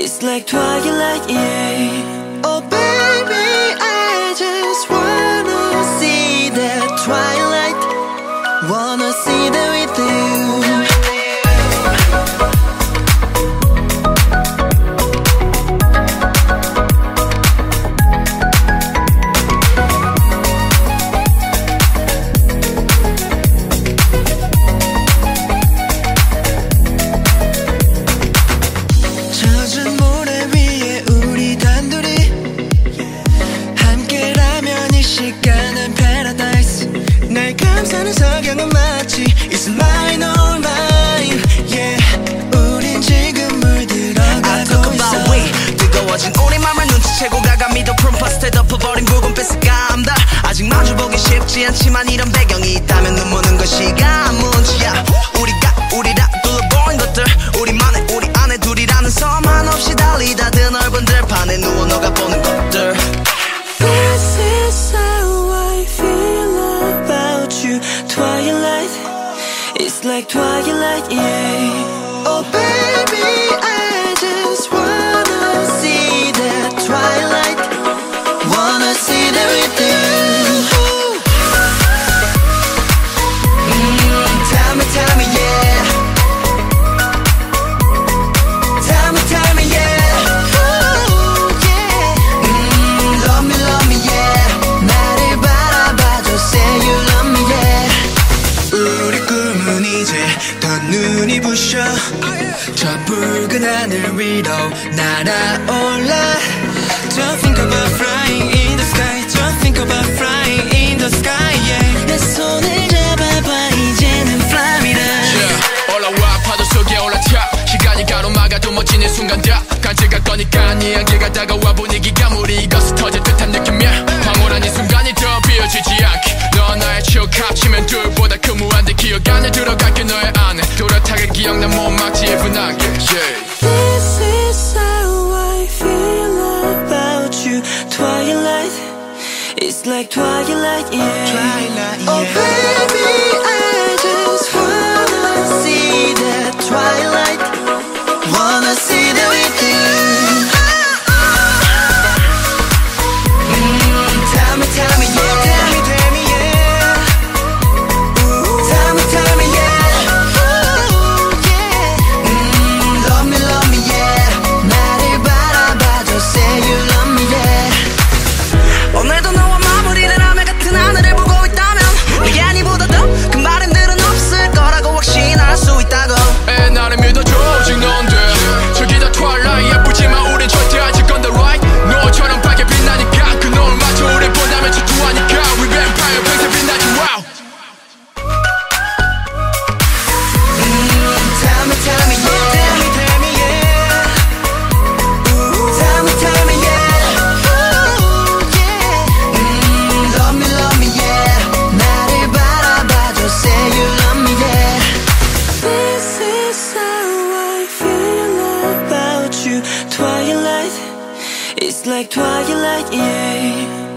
It's like twilight, yeah. 보기 쉽지 않지만 이런 배경이 있다면 눈무는 것이 가 문제야 우리가 우리라 둘러보인 것들 우리만의 우리 안에 둘이라는 섬 한없이 달리다 드 넓은 들판에 누워 녹아보는 것들 This is how I feel about you Twilight It's like twilight, yeah Oh baby I just wanna see that twilight Wanna see that with you 눈이 부셔. 저 붉은 하늘 위로 날아올라. Don't think about flying in the sky. Don't think about flying in the sky, yeah. 내 손을 잡아봐 이제는 fly me down yeah. 올라와 파도 속에 올라타 시간이 가로막아도 멋지는 순간들 간지가 꺼니까 이야기가 다가와 분위기가 무리가서 터질 듯한 느낌이야. 황홀한 이 순간이 더 비어지지 않게. 너와 나의 추억 합치면 둘보다 그 무한대 기억 안에 들어갈게 너의 안 에 또렷하게 기억나 못 막지 분하게 yeah. This is how I feel about you Twilight It's like twilight, yeah Twilight, Oh yeah. baby, I just wanna see that twilight Twilight, it's like twilight, yeah.